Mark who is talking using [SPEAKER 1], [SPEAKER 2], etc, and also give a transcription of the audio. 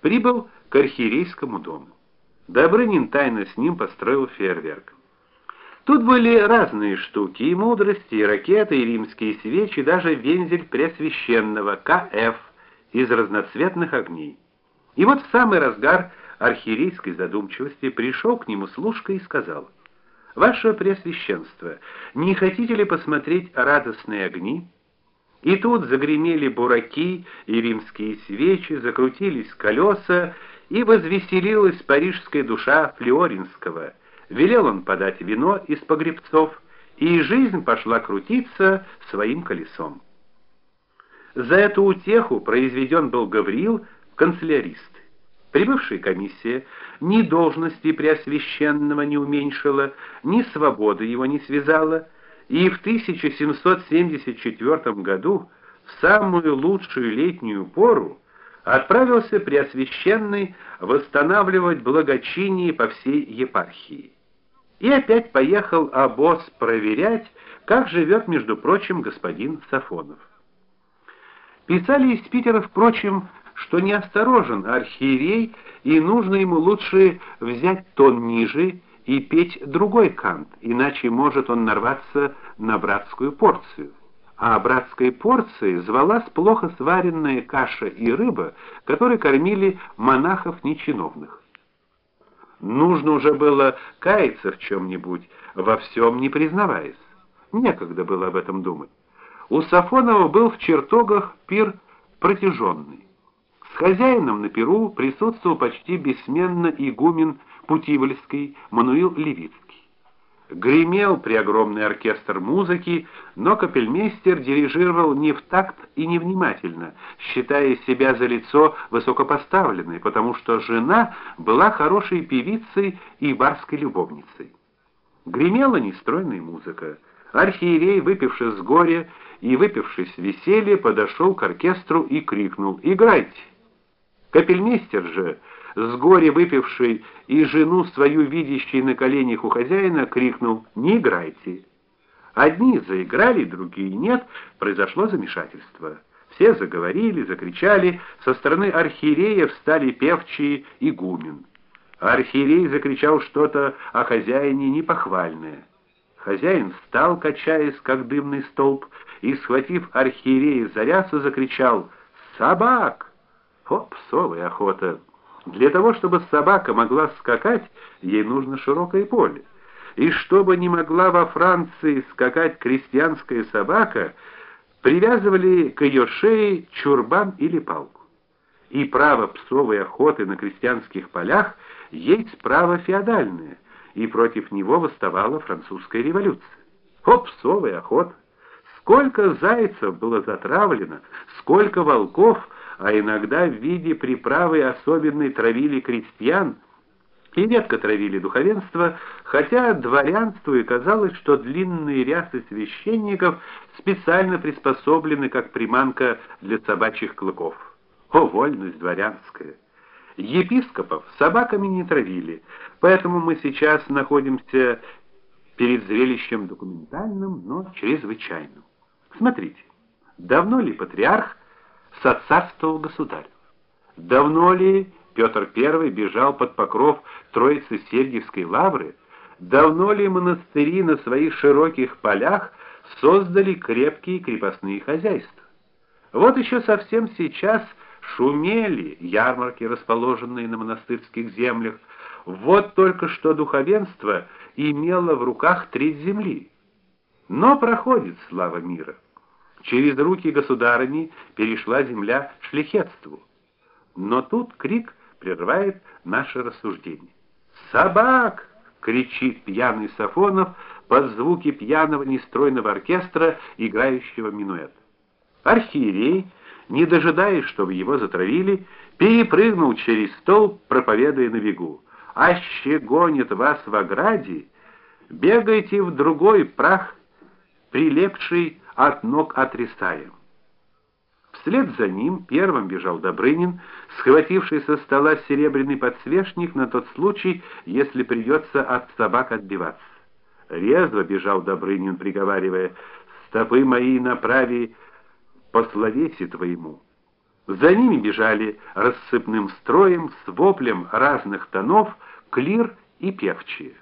[SPEAKER 1] прибыл к архиерейскому дому. Добрынин тайно с ним построил фейерверк. Тут были разные штуки: и мудрости, и ракеты, и римские свечи, даже вензель Преосвященного КФ из разноцветных огней. И вот в самый разгар архиерейской задумчивости пришел к нему служка и сказал: "Ваше Преосвященство, не хотите ли посмотреть радостные огни?" И тут загремели бураки и римские свечи, закрутились колеса, и возвеселилась парижская душа Флоринского. Велел он подать вино из погребцов, и жизнь пошла крутиться своим колесом. За эту утеху произведен был Гавриил канцелярист. Прибывшая комиссия ни должности преосвященного не уменьшила, ни свободы его не связала, и в 1774 году, в самую лучшую летнюю пору, отправился Преосвященный восстанавливать благочиние по всей епархии. И опять поехал обоз проверять, как живет, между прочим, господин Сафонов. Писали из Питера, впрочем, что неосторожен архиерей, и нужно ему лучше взять тон ниже и петь другой кант, иначе может он нарваться на братскую порцию а братской порцией звалась плохо сваренная каша и рыба, которой кормили монахов нечиновных. Нужно уже было каяться в чем нибудь во всем не признаваясь. Некогда было об этом думать. У Сафонова был в чертогах пир протяженный. Хозяином на пиру присутствовал почти бессменно игумен Путивльский Мануил Левицкий. Гремел преогромный оркестр музыки, но капельмейстер дирижировал не в такт и невнимательно, считая себя за лицо высокопоставленной, потому что жена была хорошей певицей и барской любовницей. Гремела нестройная музыка. Архиерей, выпивший с горя и выпивший с веселья, подошел к оркестру и крикнул: "Играйте!" Капельмейстер же с горя выпивший и жену свою видящий на коленях у хозяина, крикнул: "Не играйте!" Одни заиграли, другие нет, произошло замешательство. Все заговорили, закричали, со стороны архиерея встали певчие и гумен. Архиерей закричал что-то о хозяине непохвальное. Хозяин встал, качаясь, как дымный столб, и схватив архиерея за рясу, закричал: "Собак!" Хоп, совая охота. Для того, чтобы собака могла скакать, ей нужно широкое поле. И чтобы не могла во Франции скакать крестьянская собака, привязывали к ее шее чурбан или палку. И право псовой охоты на крестьянских полях есть право феодальное, и против него восставала французская революция. О, псовая охота! Сколько зайцев было затравлено, сколько волков а иногда в виде приправы особенной травили крестьян и редко травили духовенство, хотя дворянству и казалось, что длинные рясы священников специально приспособлены как приманка для собачьих клыков. О, вольность дворянская! Епископов собаками не травили, поэтому мы сейчас находимся перед зрелищем документальным, но чрезвычайным. Смотрите, давно ли патриарх соцарствовал государь. Давно ли Петр I бежал под покров Троицы Сергиевской лавры? Давно ли монастыри на своих широких полях создали крепкие крепостные хозяйства? Вот еще совсем сейчас шумели ярмарки, расположенные на монастырских землях. Вот только что духовенство имело в руках треть земли. Но проходит слава мира. Через руки государыни перешла земля шляхетству. Но тут крик прерывает наше рассуждение. "Собак!" кричит пьяный Сафонов под звуки пьяного нестройного оркестра, играющего минуэт. Архиерей, не дожидаясь, чтобы его затравили, перепрыгнул через стол, проповедуя на бегу: "Аще гонит вас в ограде, бегайте в другой прах, прилепший от ног отрисаем. Вслед за ним первым бежал Добрынин, схвативший со стола серебряный подсвечник на тот случай, если придется от собак отбиваться. Резво бежал Добрынин, приговаривая: "Стопы мои направи по словесе твоему". За ними бежали рассыпным строем с воплем разных тонов клир и певчие.